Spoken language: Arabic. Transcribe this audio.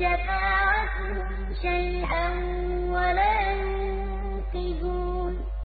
لَّا